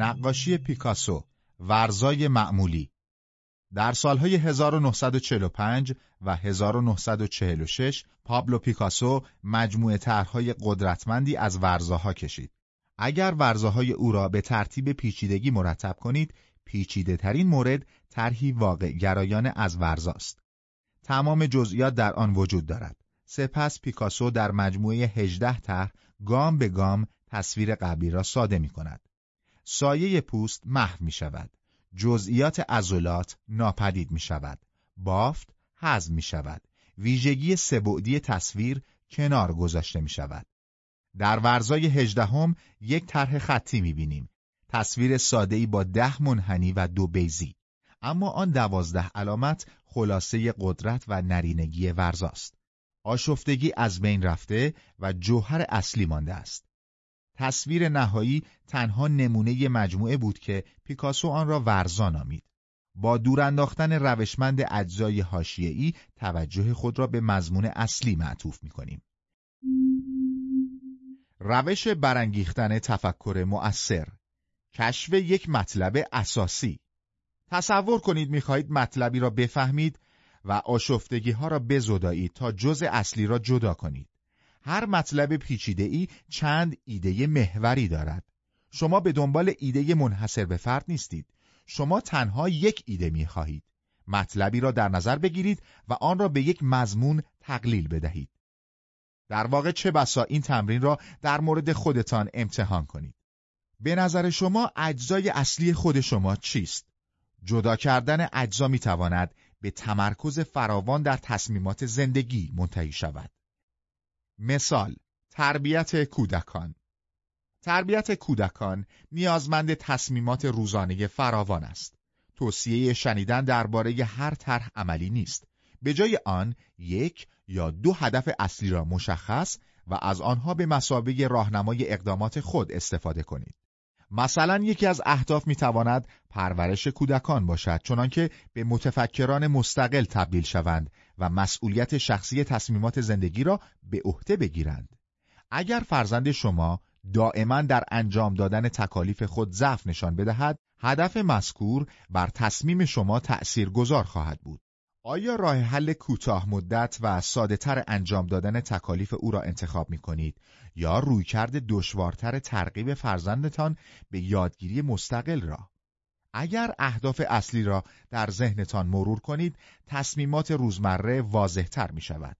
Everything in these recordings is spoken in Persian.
نقاشی پیکاسو ورزای معمولی در سالهای 1945 و 1946 پابلو پیکاسو مجموعه طرحهای قدرتمندی از ورزاها کشید. اگر ورزاهای او را به ترتیب پیچیدگی مرتب کنید، پیچیده ترین مورد طرحی واقع گرایانه از ورزاست. تمام جزئیات در آن وجود دارد. سپس پیکاسو در مجموعه 18 طرح گام به گام تصویر قبلی را ساده می کند. سایه پوست محو می شود. جزئیات عضلات ناپدید می شود. بافت حذف می شود. ویژگی سبعدی تصویر کنار گذاشته می شود. در ورزای هجدهم یک طرح خطی می بینیم. تصویر ساده‌ای با ده منحنی و دو بیزی. اما آن دوازده علامت خلاصه قدرت و نرینگی ورزاست. آشفتگی از بین رفته و جوهر اصلی مانده است. تصویر نهایی تنها نمونه مجموعه بود که پیکاسو آن را ورزا نامید. با دور انداختن روشمند اجزای حاشیه‌ای توجه خود را به مضمون اصلی معطوف می‌کنیم. روش برانگیختن تفکر مؤثر کشف یک مطلب اساسی تصور کنید می‌خواهید مطلبی را بفهمید و آشفتگی ها را بزدایید تا جز اصلی را جدا کنید. هر مطلب پیچیده ای چند ایده محوری دارد. شما به دنبال ایده منحصر به فرد نیستید. شما تنها یک ایده می خواهید. مطلبی را در نظر بگیرید و آن را به یک مضمون تقلیل بدهید. در واقع چه بسا این تمرین را در مورد خودتان امتحان کنید. به نظر شما اجزای اصلی خود شما چیست؟ جدا کردن اجزا می تواند به تمرکز فراوان در تصمیمات زندگی منتهی شود. مثال تربیت کودکان تربیت کودکان نیازمند تصمیمات روزانه فراوان است. توصیه شنیدن درباره هر طرح عملی نیست. به جای آن یک یا دو هدف اصلی را مشخص و از آنها به مسابقه راهنمای اقدامات خود استفاده کنید. مثلا یکی از اهداف می‌تواند پرورش کودکان باشد چنانکه به متفکران مستقل تبدیل شوند و مسئولیت شخصی تصمیمات زندگی را به عهده بگیرند. اگر فرزند شما دائما در انجام دادن تکالیف خود ضعف نشان بدهد، هدف مذکور بر تصمیم شما تأثیر گذار خواهد بود. آیا راه حل کوتاه مدت و ساده تر انجام دادن تکالیف او را انتخاب می کنید یا رویکرد دشوارتر ترغیب فرزندتان به یادگیری مستقل را؟ اگر اهداف اصلی را در ذهنتان مرور کنید، تصمیمات روزمره واضحتر می شود.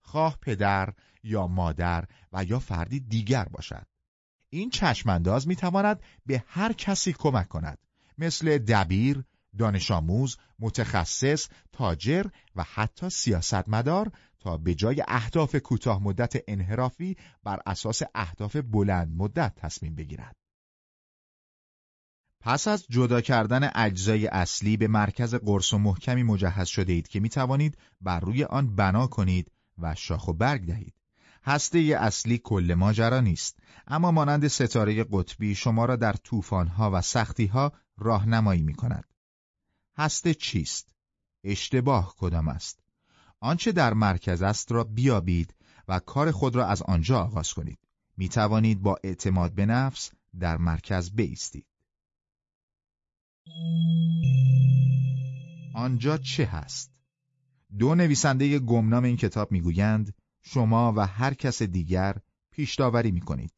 خواه پدر یا مادر و یا فردی دیگر باشد. این چشمانداز می تواند به هر کسی کمک کند مثل دبیر، دانش آموز، متخصص، تاجر و حتی سیاستمدار تا به جای اهداف کوتاه مدت انحرافی بر اساس اهداف بلند مدت تصمیم بگیرد. پس از جدا کردن اجزای اصلی به مرکز قرص و محکمی مجهز شده اید که می توانید بر روی آن بنا کنید و شاخ و برگ دهید. هسته اصلی کل ماجرا نیست اما مانند ستاره قطبی شما را در طوفان‌ها و سختی‌ها راهنمایی می کند. هسته چیست؟ اشتباه کدام است؟ آنچه در مرکز است را بیابید و کار خود را از آنجا آغاز کنید. می توانید با اعتماد به نفس در مرکز بیستید. آنجا چه هست؟ دو نویسنده گمنام این کتاب می‌گویند شما و هر کس دیگر پیش داوری می کنید.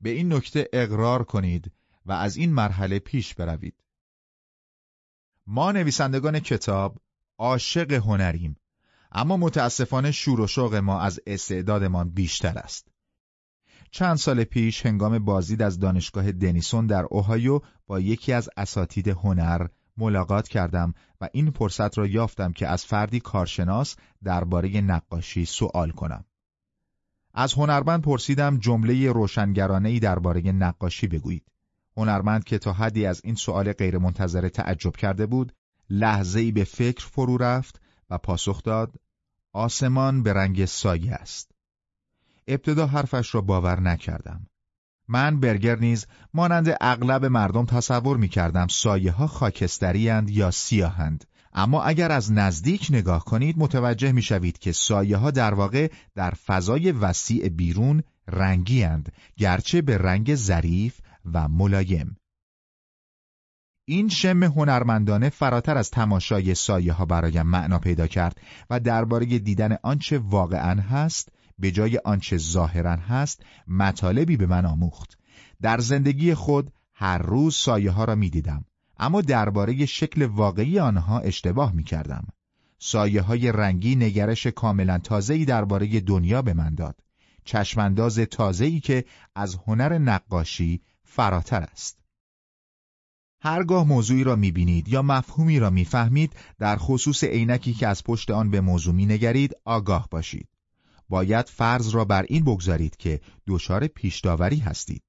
به این نکته اقرار کنید و از این مرحله پیش بروید. ما نویسندگان کتاب عاشق هنریم اما متاسفانه شور و شوق ما از استعدادمان بیشتر است. چند سال پیش هنگام بازدید از دانشگاه دنیسون در اوهایو با یکی از اساتید هنر ملاقات کردم و این فرصت را یافتم که از فردی کارشناس درباره نقاشی سوال کنم. از هنرمند پرسیدم جمله روشنگرانه درباره نقاشی بگویید. هنرمند که تا حدی از این سؤال غیرمنتظره تعجب کرده بود، لحظه ای به فکر فرو رفت و پاسخ داد: آسمان به رنگ سایه است. ابتدا حرفش را باور نکردم. من برگر نیز مانند اغلب مردم تصور می کردم سایه ها خاکستری یا سیاهند اما اگر از نزدیک نگاه کنید متوجه می شوید که سایه ها در واقع در فضای وسیع بیرون رنگی هند گرچه به رنگ ظریف و ملایم این شم هنرمندانه فراتر از تماشای سایه ها برایم معنا پیدا کرد و درباره دیدن آنچه واقعا هست به جای آنچه ظاهرا هست مطالبی به من آموخت. در زندگی خود هر روز سایه ها را می دیدم اما درباره شکل واقعی آنها اشتباه می کردم سایه های رنگی نگرش کاملا تازه‌ای درباره دنیا به من داد. چشمانداز تازه‌ای که از هنر نقاشی فراتر است. هرگاه موضوعی را می‌بینید یا مفهومی را می‌فهمید در خصوص عینکی که از پشت آن به موضوع مینگرید آگاه باشید. باید فرض را بر این بگذارید که دچار پیشداوری هستید.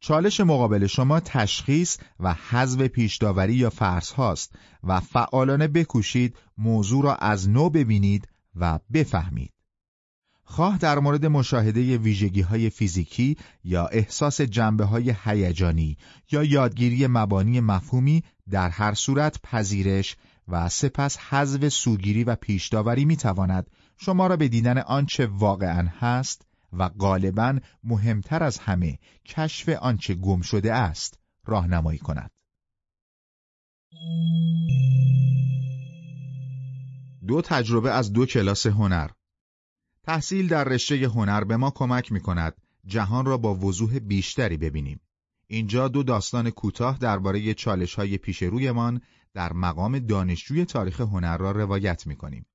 چالش مقابل شما تشخیص و حذف پیشداوری یا فرض هاست و فعالانه بکوشید موضوع را از نو ببینید و بفهمید. خواه در مورد مشاهده ویژگی های فیزیکی یا احساس جنبه های هیجانی یا یادگیری مبانی مفهومی در هر صورت پذیرش و سپس حذف سوگیری و پیشداوری می تواند شما را به دیدن آنچه واقعا هست و غالبا مهمتر از همه کشف آنچه گم شده است راهنمایی کند. دو تجربه از دو کلاس هنر تحصیل در رشته هنر به ما کمک می کند جهان را با وضوح بیشتری ببینیم. اینجا دو داستان کوتاه درباره چالش های پیش رویمان در مقام دانشجوی تاریخ هنر را روایت می کنیم.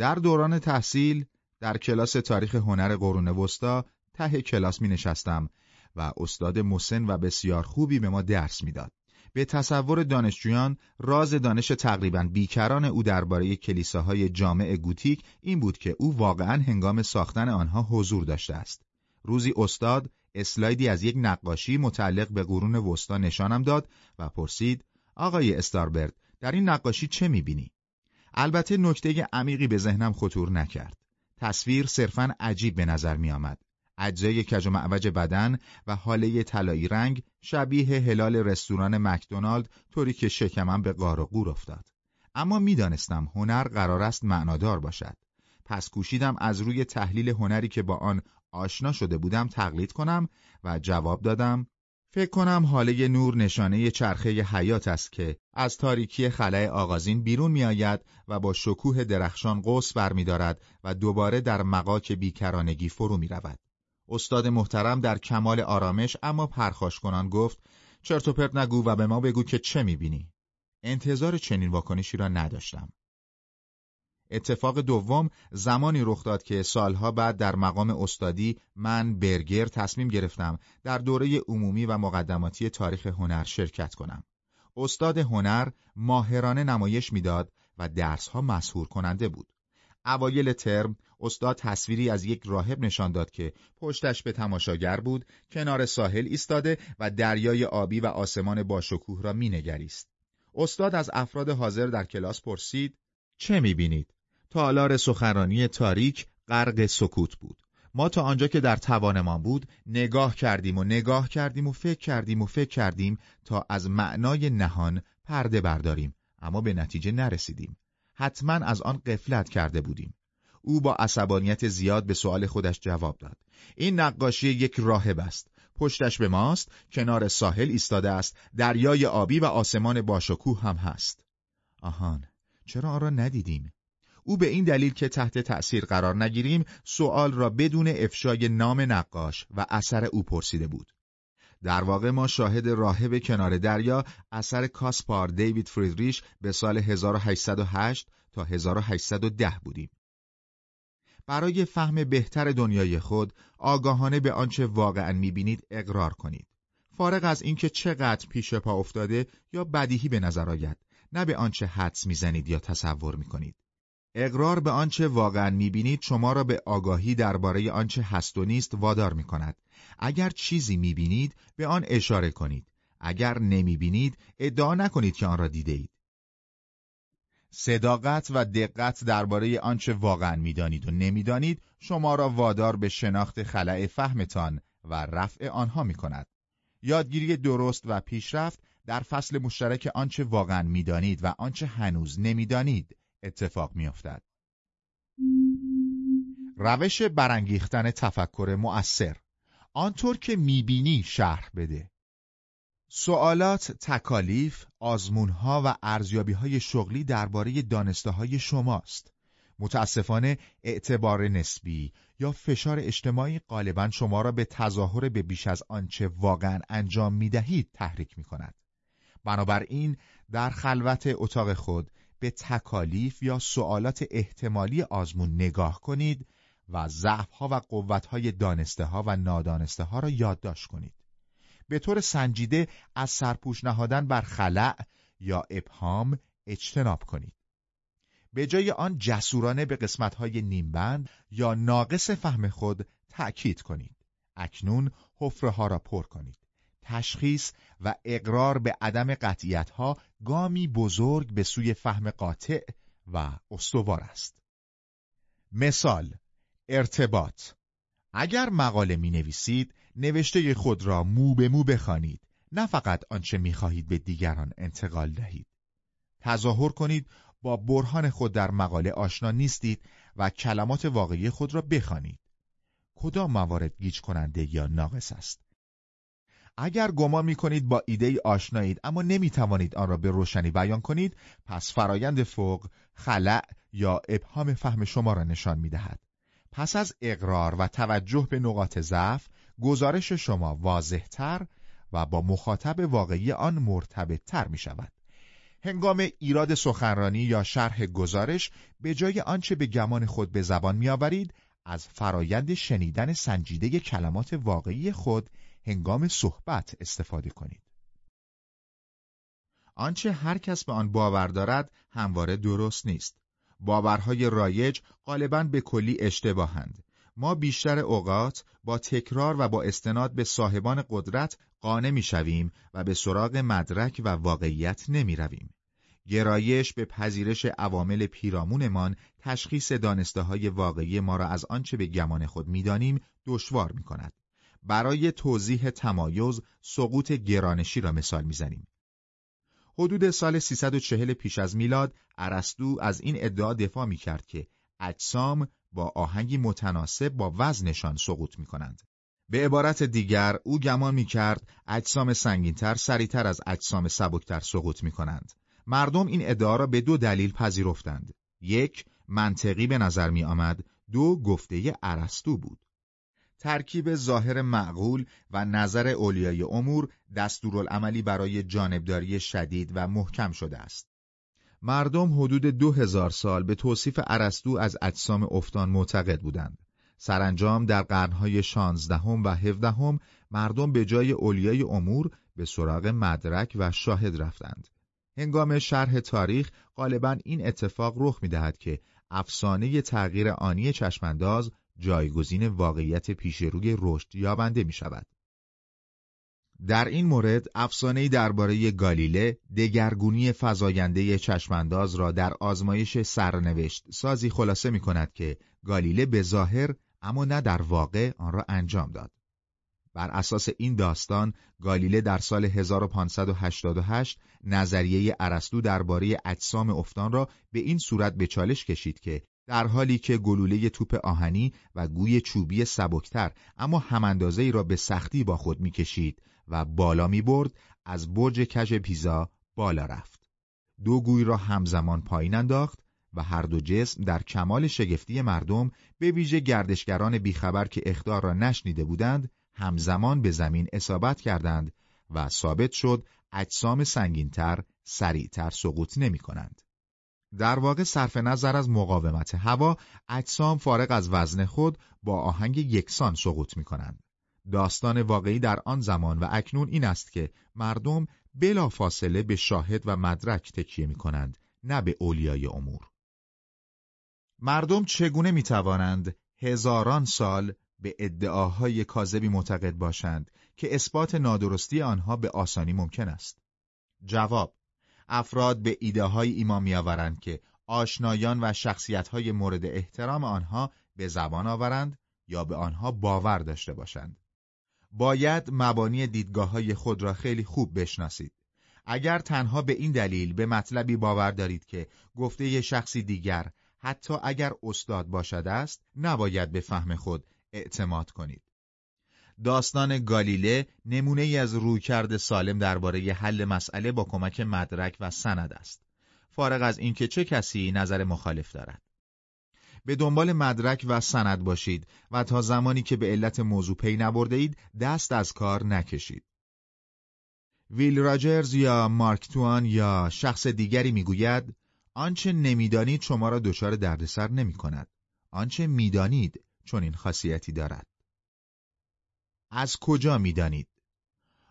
در دوران تحصیل در کلاس تاریخ هنر قرون وسطا ته کلاس می نشستم و استاد مسن و بسیار خوبی به ما درس می‌داد. به تصور دانشجویان راز دانش تقریبا بیکران او درباره کلیساهای جامع گوتیک این بود که او واقعا هنگام ساختن آنها حضور داشته است. روزی استاد اسلایدی از یک نقاشی متعلق به قرون وسطا نشانم داد و پرسید آقای استاربرد در این نقاشی چه می‌بینی؟ البته نکته عمیقی به ذهنم خطور نکرد. تصویر صرفا عجیب به نظر می آمد. اجزای کج و معوج بدن و حاله طلایی رنگ شبیه هلال رستوران مکدونالد طوری که شکمم به غار و قور افتاد. اما می‌دانستم هنر قرار است معنادار باشد. پس کوشیدم از روی تحلیل هنری که با آن آشنا شده بودم تقلید کنم و جواب دادم فکر کنم حاله نور نشانه چرخه حیات است که از تاریکی خلای آغازین بیرون می آید و با شکوه درخشان قوس برمیدارد و دوباره در مقاک بیکرانگی فرو می رود. استاد محترم در کمال آرامش اما پرخاش کنان گفت چرت و پرت نگو و به ما بگو که چه می‌بینی؟ انتظار چنین واکنشی را نداشتم. اتفاق دوم زمانی رخ داد که سالها بعد در مقام استادی من برگر تصمیم گرفتم در دوره عمومی و مقدماتی تاریخ هنر شرکت کنم. استاد هنر ماهرانه نمایش می‌داد و درسها مسهور کننده بود. اوایل ترم استاد تصویری از یک راهب نشان داد که پشتش به تماشاگر بود کنار ساحل ایستاده و دریای آبی و آسمان باشکوه را مینگریست. استاد از افراد حاضر در کلاس پرسید چه می‌بینید؟ تالار سخنرانی تاریک غرق سکوت بود. ما تا آنجا که در توانمان بود نگاه کردیم و نگاه کردیم و فکر کردیم و فکر کردیم تا از معنای نهان پرده برداریم اما به نتیجه نرسیدیم. حتما از آن قفلت کرده بودیم. او با عصبانیت زیاد به سوال خودش جواب داد. این نقاشی یک راهب است. پشتش به ماست، کنار ساحل ایستاده است، دریای آبی و آسمان باشکوه هم هست. آهان، چرا آن را ندیدیم؟ او به این دلیل که تحت تأثیر قرار نگیریم سوال را بدون افشای نام نقاش و اثر او پرسیده بود. در واقع ما شاهد راهب کنار دریا اثر کاسپار دیوید فریدریش به سال 1808 تا 1810 بودیم. برای فهم بهتر دنیای خود آگاهانه به آنچه واقعا می‌بینید اقرار کنید. فارغ از اینکه چقدر پیش پا افتاده یا بدیهی به نظر آید، نه به آنچه حدس می‌زنید یا تصور می‌کنید. اقرار به آنچه واقعا می‌بینید شما را به آگاهی درباره آنچه هست و نیست وادار می‌کند. اگر چیزی می‌بینید به آن اشاره کنید. اگر نمی‌بینید ادعا نکنید که آن را دیده اید. صداقت و دقت درباره آنچه واقعا می‌دانید و نمی‌دانید شما را وادار به شناخت خلع فهمتان و رفع آنها می کند. یادگیری درست و پیشرفت در فصل مشترک آنچه واقعا می‌دانید و آنچه هنوز نمی‌دانید اتفاق میافتد. روش برانگیختن تفکر مؤثر آنطور که می‌بینی شرح بده سوالات، تکالیف، آزمونها و ارزیابیهای شغلی درباره دانسته های شماست. متاسفانه اعتبار نسبی یا فشار اجتماعی غالبا شما را به تظاهر به بیش از آنچه واقعا انجام می دهید تحریک می کند. بنابراین در خلوت اتاق خود به تکالیف یا سوالات احتمالی آزمون نگاه کنید و ضعفها و قوتهای دانسته ها و نادانسته ها را یادداشت کنید. به طور سنجیده از سرپوش نهادن بر خلع یا ابهام اجتناب کنید. به جای آن جسورانه به قسمتهای نیمبند یا ناقص فهم خود تأکید کنید. اکنون حفره ها را پر کنید. تشخیص و اقرار به عدم قطعیت ها گامی بزرگ به سوی فهم قاطع و استوار است. مثال ارتباط. اگر مقاله می نویسید نوشته خود را مو به مو بخوانید نه فقط آنچه می خواهید به دیگران انتقال دهید. تظاهر کنید با برهان خود در مقاله آشنا نیستید و کلمات واقعی خود را بخوانید. کدام موارد گیج کننده یا ناقص است؟ اگر گمان می کنید با ایده ای آشنایید اما نمی توانید آن را به روشنی بیان کنید پس فرایند فوق خلع یا ابهام فهم شما را نشان می دهد. پس از اقرار و توجه به نقاط ضعف گزارش شما واضحتر و با مخاطب واقعی آن مرتبطتر می شود. هنگام ایراد سخنرانی یا شرح گزارش به جای آنچه به گمان خود به زبان می آورید از فرایند شنیدن سنجیده کلمات واقعی خود هنگام صحبت استفاده کنید. آنچه هر کس به آن باور دارد همواره درست نیست. باورهای رایج غالبا به کلی اشتباهند. ما بیشتر اوقات با تکرار و با استناد به صاحبان قدرت قانع می‌شویم و به سراغ مدرک و واقعیت نمی رویم. گرایش به پذیرش عوامل پیرامونمان تشخیص دانسته های واقعی ما را از آنچه به گمان خود می‌دانیم دشوار می کند. برای توضیح تمایز سقوط گرانشی را مثال می‌زنیم. حدود سال 340 پیش از میلاد ارسطو از این ادعا دفاع می کرد که اجسام با آهنگی متناسب با وزنشان سقوط می کنند. به عبارت دیگر او گمان می کرد اجسام سنگینتر سریعتر از اجسام سبکتر سقوط می کنند. مردم این ادعا را به دو دلیل پذیرفتند. یک منطقی به نظر می آمد، دو گفته ارسطو بود. ترکیب ظاهر معقول و نظر اولیای امور دستورالعملی برای جانبداری شدید و محکم شده است. مردم حدود دو هزار سال به توصیف ارسطو از اجسام افتان معتقد بودند. سرانجام در قرنهای شانزدهم و هفدهم مردم به جای اولیای امور به سراغ مدرک و شاهد رفتند. هنگام شرح تاریخ غالبا این اتفاق رخ می‌دهد که افسانه تغییر آنی چشمانداز جایگزین واقعیت پیشروی رشد یابنده می شود. در این مورد افسانه‌ای درباره گالیله دگرگونی فزاینده چشمانداز را در آزمایش سرنوشت سازی خلاصه می کند که گالیله به ظاهر اما نه در واقع آن را انجام داد. بر اساس این داستان گالیله در سال 1588 نظریه ارسطو درباره اجسام افتان را به این صورت به چالش کشید که در حالی که گلوله توپ آهنی و گوی چوبی سبکتر اما هماندازه ای را به سختی با خود می‌کشید و بالا می برد از برج کژ پیزا بالا رفت. دو گوی را همزمان پایین انداخت و هر دو جسم در کمال شگفتی مردم به ویژه گردشگران بیخبر که اختار را نشنیده بودند همزمان به زمین اصابت کردند و ثابت شد اجسام سنگینتر سریعتر سقوط نمی کنند. در واقع صرف نظر از مقاومت هوا اجسام فارغ از وزن خود با آهنگ یکسان سقوط می کنند. داستان واقعی در آن زمان و اکنون این است که مردم بلا فاصله به شاهد و مدرک تکیه می کنند نه به اولیای امور. مردم چگونه می توانند هزاران سال به ادعاهای کاذبی معتقد باشند که اثبات نادرستی آنها به آسانی ممکن است؟ جواب افراد به ایده های ایمان میآورند که آشنایان و شخصیت های مورد احترام آنها به زبان آورند یا به آنها باور داشته باشند. باید مبانی دیدگاه های خود را خیلی خوب بشناسید. اگر تنها به این دلیل به مطلبی باور دارید که گفته شخصی دیگر حتی اگر استاد باشد است نباید به فهم خود اعتماد کنید. داستان گالیله نمونه ای از رویکرد سالم درباره حل مسئله با کمک مدرک و سند است. فارغ از اینکه چه کسی نظر مخالف دارد. به دنبال مدرک و سند باشید و تا زمانی که به علت موضوع پی نبرده اید دست از کار نکشید. ویل راجرز یا مارک توان یا شخص دیگری می‌گوید آنچه نمی‌دانید شما را دچار دردسر نمی کند. آنچه می‌دانید چون این خاصیتی دارد. از کجا می‌دانید؟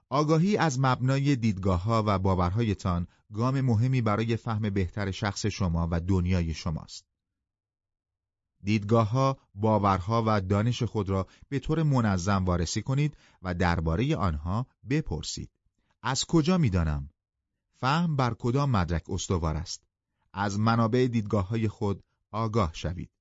آگاهی از مبنای دیدگاه ها و باورهایتان گام مهمی برای فهم بهتر شخص شما و دنیای شماست. دیدگاه ها، باورها و دانش خود را به طور منظم وارسی کنید و درباره آنها بپرسید. از کجا می‌دانم؟ فهم بر کدام مدرک استوار است؟ از منابع دیدگاه های خود آگاه شوید.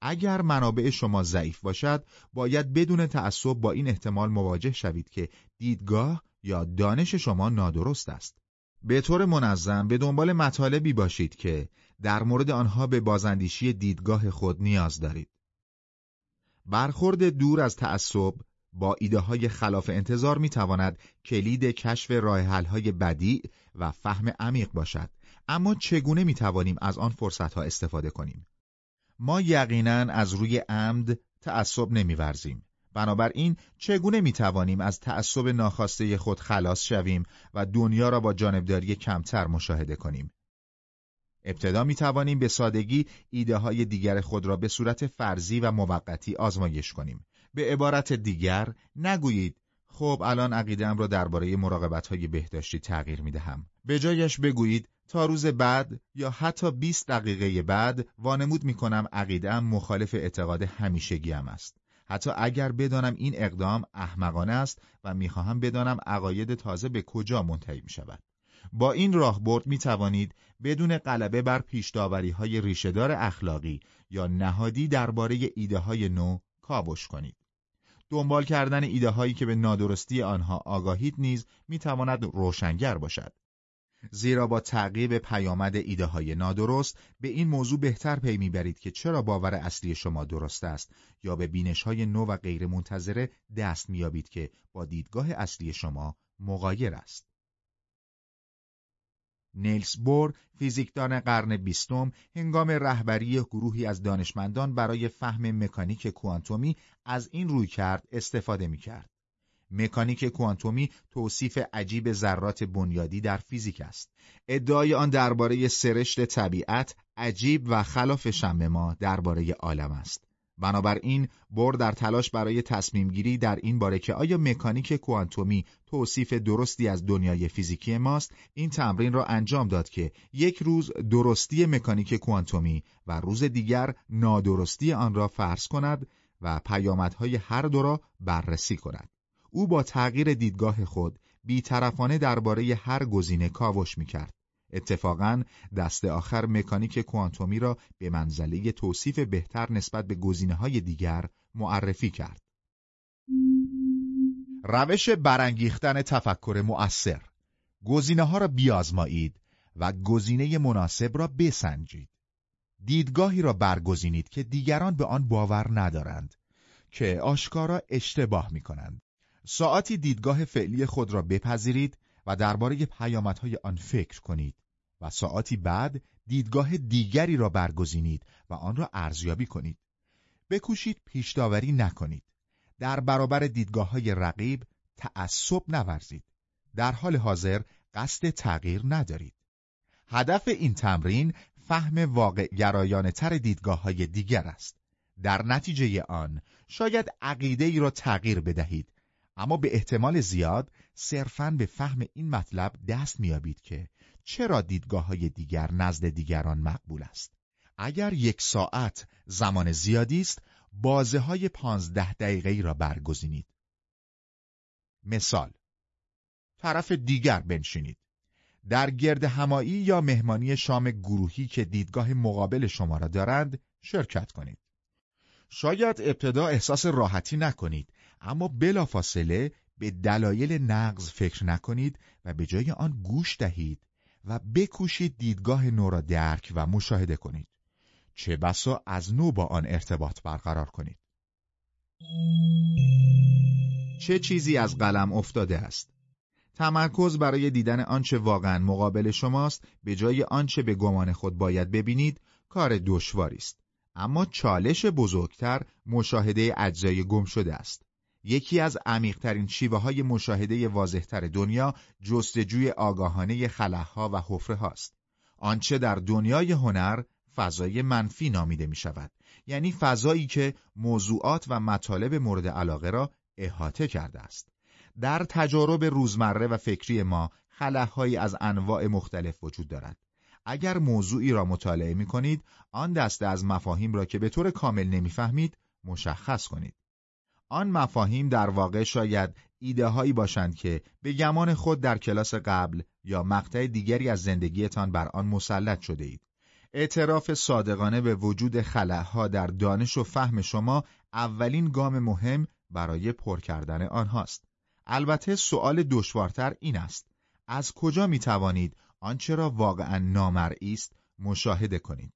اگر منابع شما ضعیف باشد، باید بدون تعصب با این احتمال مواجه شوید که دیدگاه یا دانش شما نادرست است. به طور منظم به دنبال مطالبی باشید که در مورد آنها به بازندیشی دیدگاه خود نیاز دارید. برخورد دور از تعصب با ایده های خلاف انتظار می تواند کلید کشف راه های بدی و فهم عمیق باشد اما چگونه می توانیم از آن فرصت ها استفاده کنیم ما یقینا از روی عمد تعصب نمیورزیم. بنابراین چگونه می توانیم از تعصب ناخواسته خود خلاص شویم و دنیا را با جانبداری کمتر مشاهده کنیم؟ ابتدا می توانیم به سادگی ایده های دیگر خود را به صورت فرضی و موقتی آزمایش کنیم. به عبارت دیگر نگویید خب الان عقیدم را درباره مراقبت های بهداشتی تغییر می دهم. به جایش بگویید تا روز بعد یا حتی 20 دقیقه بعد وانمود می کنم مخالف اعتقاد همیشگیم است. حتی اگر بدانم این اقدام احمقانه است و می‌خواهم بدانم عقاید تازه به کجا منتهی می شود. با این راهبرد می توانید بدون غلبه بر پیشداوری های ریشهدار اخلاقی یا نهادی درباره ایده های نو کاوش کنید. دنبال کردن ایده هایی که به نادرستی آنها آگاهید نیز می تواند روشنگر باشد. زیرا با تعقیب پیامد ایده های نادرست به این موضوع بهتر پی می‌برید که چرا باور اصلی شما درست است یا به بینش های نو و غیر منتظره دست میابید که با دیدگاه اصلی شما مغایر است. نیلز بور فیزیکدان قرن بیستم هنگام رهبری گروهی از دانشمندان برای فهم مکانیک کوانتومی از این روی کرد استفاده می کرد. مکانیک کوانتومی توصیف عجیب ذرات بنیادی در فیزیک است. ادعای آن درباره سرشت طبیعت عجیب و خلاف شم ما درباره عالم است. بنابراین بر در تلاش برای تصمیم گیری در این باره که آیا مکانیک کوانتومی توصیف درستی از دنیای فیزیکی ماست این تمرین را انجام داد که یک روز درستی مکانیک کوانتومی و روز دیگر نادرستی آن را فرض کند و پیامدهای هر دو را بررسی کند او با تغییر دیدگاه خود بیطرفانه درباره هر گزینه کاوش می‌کرد اتفاقا دست آخر مکانیک کوانتومی را به منزله توصیف بهتر نسبت به گزینه های دیگر معرفی کرد. روش برانگیختن تفکر مؤثر گزینه ها را بیازمایید و گزینه مناسب را بسنجید. دیدگاهی را برگزینید که دیگران به آن باور ندارند که آشکارا اشتباه می کنند. ساعتی دیدگاه فعلی خود را بپذیرید و درباره پیامدهای آن فکر کنید و ساعتی بعد دیدگاه دیگری را برگزینید و آن را ارزیابی کنید. بکوشید پیش داوری نکنید. در برابر دیدگاه های رقیب تعصب نورزید. در حال حاضر قصد تغییر ندارید. هدف این تمرین فهم واقع گرایانه تر دیدگاه های دیگر است. در نتیجه آن شاید عقیده ای را تغییر بدهید اما به احتمال زیاد صرفاً به فهم این مطلب دست میابید که چرا دیدگاه های دیگر نزد دیگران مقبول است. اگر یک ساعت زمان زیادی است بازه های پانزده دقیقه را برگزینید. مثال طرف دیگر بنشینید. در گرد همایی یا مهمانی شام گروهی که دیدگاه مقابل شما را دارند شرکت کنید. شاید ابتدا احساس راحتی نکنید. اما بلافاصله به دلایل نقض فکر نکنید و به جای آن گوش دهید و بکوشید دیدگاه نو را درک و مشاهده کنید. چه بسا از نو با آن ارتباط برقرار کنید. چه چیزی از قلم افتاده است؟ تمرکز برای دیدن آنچه واقعا مقابل شماست به جای آنچه به گمان خود باید ببینید کار دشواری است. اما چالش بزرگتر مشاهده اجزای گم شده است. یکی از عمیقترین شیوه های مشاهده واضحتر دنیا جستجوی آگاهانه خلاها و حفره هاست آنچه در دنیای هنر فضای منفی نامیده می شود یعنی فضایی که موضوعات و مطالب مورد علاقه را احاطه کرده است. در تجارب روزمره و فکری ما خلاهایی از انواع مختلف وجود دارد. اگر موضوعی را مطالعه می کنید آن دسته از مفاهیم را که به طور کامل نمی‌فهمید مشخص کنید. آن مفاهیم در واقع شاید ایده هایی باشند که به گمان خود در کلاس قبل یا مقطع دیگری از زندگیتان بر آن مسلط شده اید. اعتراف صادقانه به وجود خلاها در دانش و فهم شما اولین گام مهم برای پر کردن آنهاست. البته سوال دشوارتر این است. از کجا می توانید آنچه را واقعا نامرئی است مشاهده کنید؟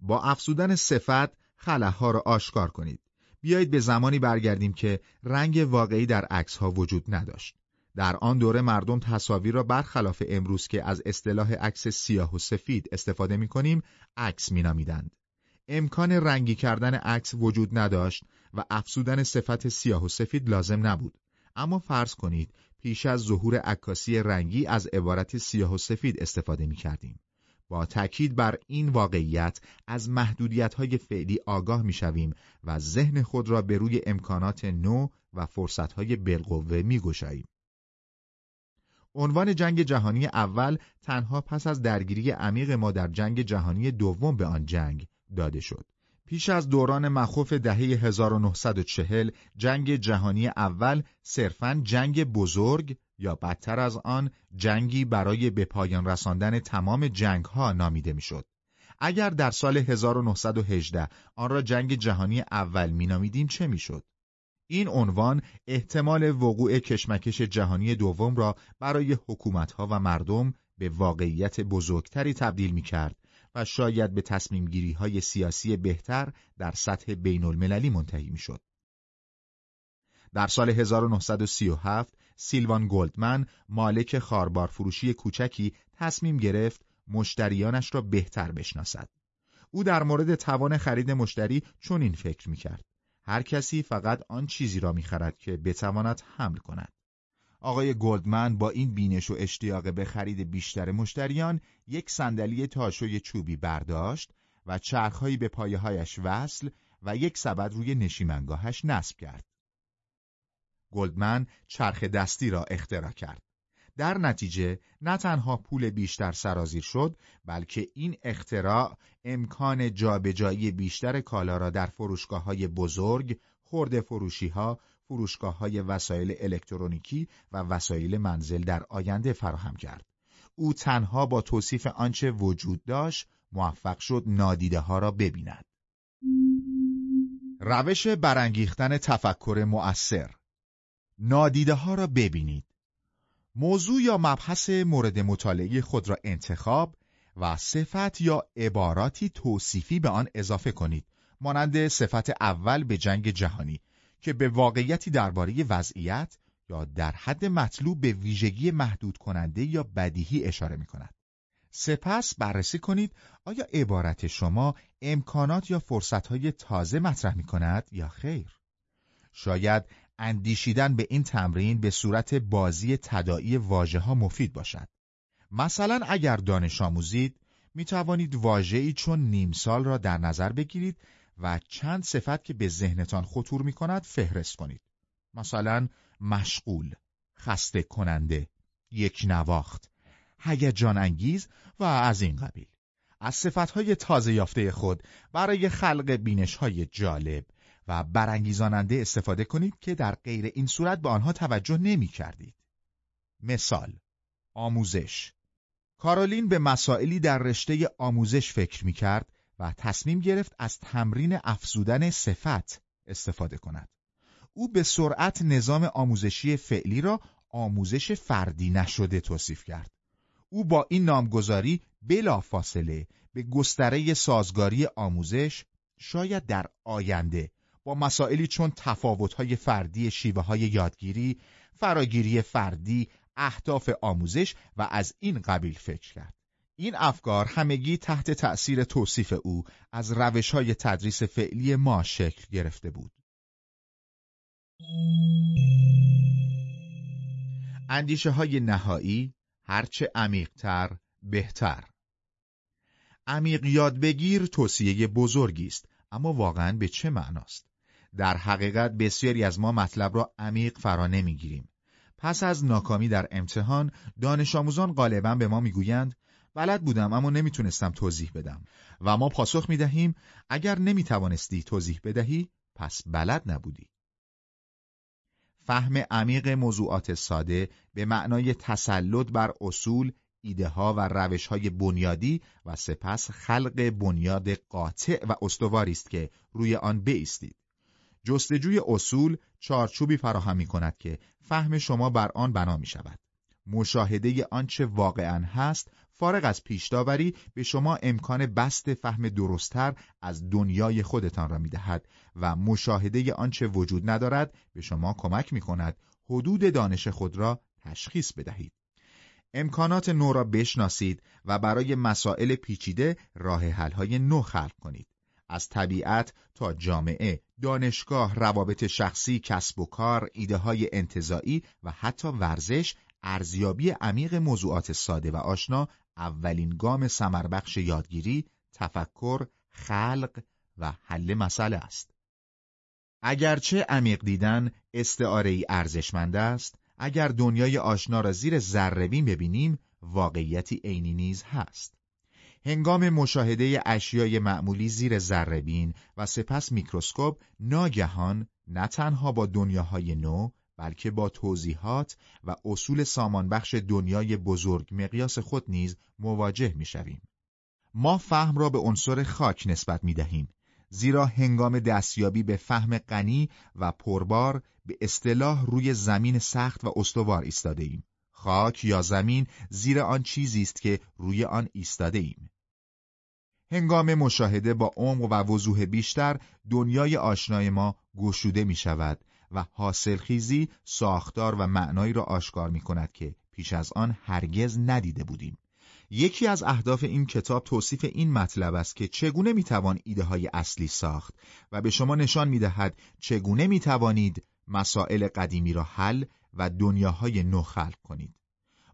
با افزودن صفت خلاها را آشکار کنید. بیایید به زمانی برگردیم که رنگ واقعی در عکس ها وجود نداشت. در آن دوره مردم تصاویر را برخلاف امروز که از اصطلاح عکس سیاه و سفید استفاده می کنیم عکس می نامیدند. امکان رنگی کردن عکس وجود نداشت و افزودن صفت سیاه و سفید لازم نبود. اما فرض کنید پیش از ظهور عکاسی رنگی از عبارت سیاه و سفید استفاده می کردیم. با تاکید بر این واقعیت از محدودیت های فعلی آگاه می شویم و ذهن خود را به روی امکانات نو و فرصت های بالقوه می گشاییم. عنوان جنگ جهانی اول تنها پس از درگیری عمیق ما در جنگ جهانی دوم به آن جنگ داده شد. پیش از دوران مخوف دهه 1940 جنگ جهانی اول صرفاً جنگ بزرگ یا بدتر از آن جنگی برای به پایان رساندن تمام جنگ ها نامیده می‌شد. اگر در سال 1918 آن را جنگ جهانی اول مینامیدیم چه می‌شد؟ این عنوان احتمال وقوع کشمکش جهانی دوم را برای حکومتها و مردم به واقعیت بزرگتری تبدیل می کرد و شاید به تصمیم گیری های سیاسی بهتر در سطح بین المللی منتهی می شد. در سال 1937 سیلوان گلدمن مالک خاربار فروشی کوچکی تصمیم گرفت مشتریانش را بهتر بشناسد. او در مورد توان خرید مشتری چنین فکر می کرد. هر کسی فقط آن چیزی را می‌خرد که بتواند حمل کند. آقای گلدمن با این بینش و اشتیاق به خرید بیشتر مشتریان یک صندلی تاشوی چوبی برداشت و چرخهایی به پایه‌هایش وصل و یک سبد روی نشیمنگاهش نصب کرد. گلدمن چرخ دستی را اختراع کرد. در نتیجه نه تنها پول بیشتر سرازیر شد بلکه این اختراع امکان جابجایی بیشتر کالا را در فروشگاه های بزرگ، خورده فروشی ها، فروشگاه های وسایل الکترونیکی و وسایل منزل در آینده فراهم کرد. او تنها با توصیف آنچه وجود داشت موفق شد نادیده ها را ببیند. روش برانگیختن تفکر مؤثر نادیده ها را ببینید. موضوع یا مبحث مورد مطالعه خود را انتخاب و صفت یا عباراتی توصیفی به آن اضافه کنید مانند صفت اول به جنگ جهانی که به واقعیتی درباره وضعیت یا در حد مطلوب به ویژگی محدود کننده یا بدیهی اشاره می کند. سپس بررسی کنید آیا عبارت شما امکانات یا فرصتهای تازه مطرح می کند یا خیر. شاید اندیشیدن به این تمرین به صورت بازی تدائی واژه ها مفید باشد. مثلا اگر دانش آموزید می توانید واژه‌ای چون نیم سال را در نظر بگیرید و چند صفت که به ذهنتان خطور می کند فهرست کنید. مثلا مشغول، خسته کننده، یک نواخت، هیجان انگیز و از این قبیل. از صفتهای تازه یافته خود برای خلق بینشهای جالب و برانگیزاننده استفاده کنید که در غیر این صورت به آنها توجه نمی کردید. مثال آموزش کارولین به مسائلی در رشته آموزش فکر می کرد و تصمیم گرفت از تمرین افزودن صفت استفاده کند. او به سرعت نظام آموزشی فعلی را آموزش فردی نشده توصیف کرد. او با این نامگذاری بلا فاصله به گستره سازگاری آموزش شاید در آینده با مسائلی چون تفاوت‌های فردی شیوه های یادگیری، فراگیری فردی، اهداف آموزش و از این قبیل فکر کرد. این افکار همگی تحت تأثیر توصیف او از روش های تدریس فعلی ما شکل گرفته بود. اندیشه های نهایی هرچه عمیقتر بهتر. عمیق یاد بگیر توصیه بزرگی است اما واقعا به چه معناست؟ در حقیقت بسیاری از ما مطلب را عمیق فرا نمی‌گیریم. پس از ناکامی در امتحان دانش آموزان غالبا به ما می‌گویند بلد بودم اما نمی‌تونستم توضیح بدم و ما پاسخ می‌دهیم اگر نمی‌توانستی توضیح بدهی پس بلد نبودی فهم عمیق موضوعات ساده به معنای تسلط بر اصول، ایده ها و روش های بنیادی و سپس خلق بنیاد قاطع و استواری است که روی آن بیستید. جستجوی اصول چارچوبی فراهم می کند که فهم شما بر آن بنا می شود. مشاهده آنچه واقعا هست فارغ از پیشداوری به شما امکان بست فهم درستتر از دنیای خودتان را می‌دهد و مشاهده آنچه وجود ندارد به شما کمک می کند حدود دانش خود را تشخیص بدهید. امکانات نو را بشناسید و برای مسائل پیچیده راه حل‌های نو خلق کنید. از طبیعت تا جامعه، دانشگاه، روابط شخصی، کسب و کار، ایده های انتظاعی و حتی ورزش ارزیابی عمیق موضوعات ساده و آشنا اولین گام سمربخش یادگیری، تفکر، خلق و حل مسئله است. اگرچه عمیق دیدن استعاره ای ارزشمند است، اگر دنیای آشنا را زیر ذرهبین ببینیم، واقعیتی عینی نیز هست. هنگام مشاهده اشیای معمولی زیر ذرهبین و سپس میکروسکوپ ناگهان نه تنها با دنیاهای نو بلکه با توضیحات و اصول سامانبخش دنیای بزرگ مقیاس خود نیز مواجه می‌شویم. ما فهم را به عنصر خاک نسبت می دهیم زیرا هنگام دستیابی به فهم غنی و پربار به اصطلاح روی زمین سخت و استوار ایستاده ایم. خاک یا زمین زیر آن چیزی است که روی آن ایستاده ایم. هنگام مشاهده با عمق و وضوح بیشتر دنیای آشنای ما گشوده می شود و حاصلخیزی ساختار و معنایی را آشکار می کند که پیش از آن هرگز ندیده بودیم. یکی از اهداف این کتاب توصیف این مطلب است که چگونه می‌توان ایده های اصلی ساخت و به شما نشان می‌دهد چگونه می‌توانید مسائل قدیمی را حل و دنیاهای نو خلق کنید.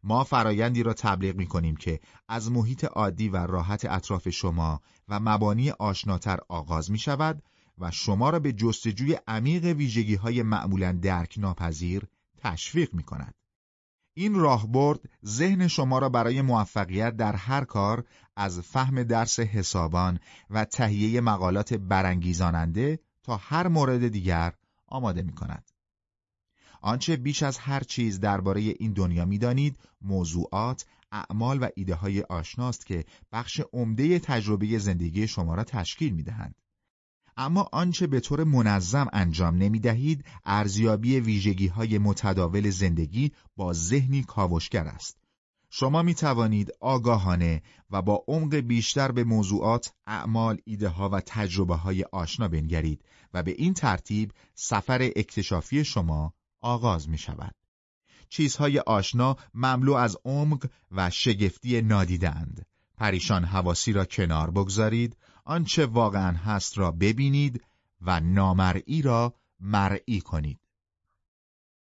ما فرایندی را تبلیغ می کنیم که از محیط عادی و راحت اطراف شما و مبانی آشناتر آغاز می شود و شما را به جستجوی عمیق ویژگی های معمولا درک ناپذیر تشویق می کند. این راهبرد ذهن شما را برای موفقیت در هر کار از فهم درس حسابان و تهیه مقالات برانگیزاننده تا هر مورد دیگر آماده می کند. آنچه بیش از هر چیز درباره این دنیا می‌دانید موضوعات، اعمال و ایده های آشناست که بخش عمده تجربه زندگی شما را تشکیل می دهند. اما آنچه به طور منظم انجام نمی دهید ارزیابی ویژگی های متداول زندگی با ذهنی کاوشگر است. شما می توانید آگاهانه و با عمق بیشتر به موضوعات، اعمال، ایده ها و تجربه های آشنا بنگرید و به این ترتیب سفر اکتشافی شما آغاز می شود. چیزهای آشنا مملو از عمق و شگفتی نادیدند. پریشان حواسی را کنار بگذارید آنچه واقعا هست را ببینید و نامرئی را مرئی کنید.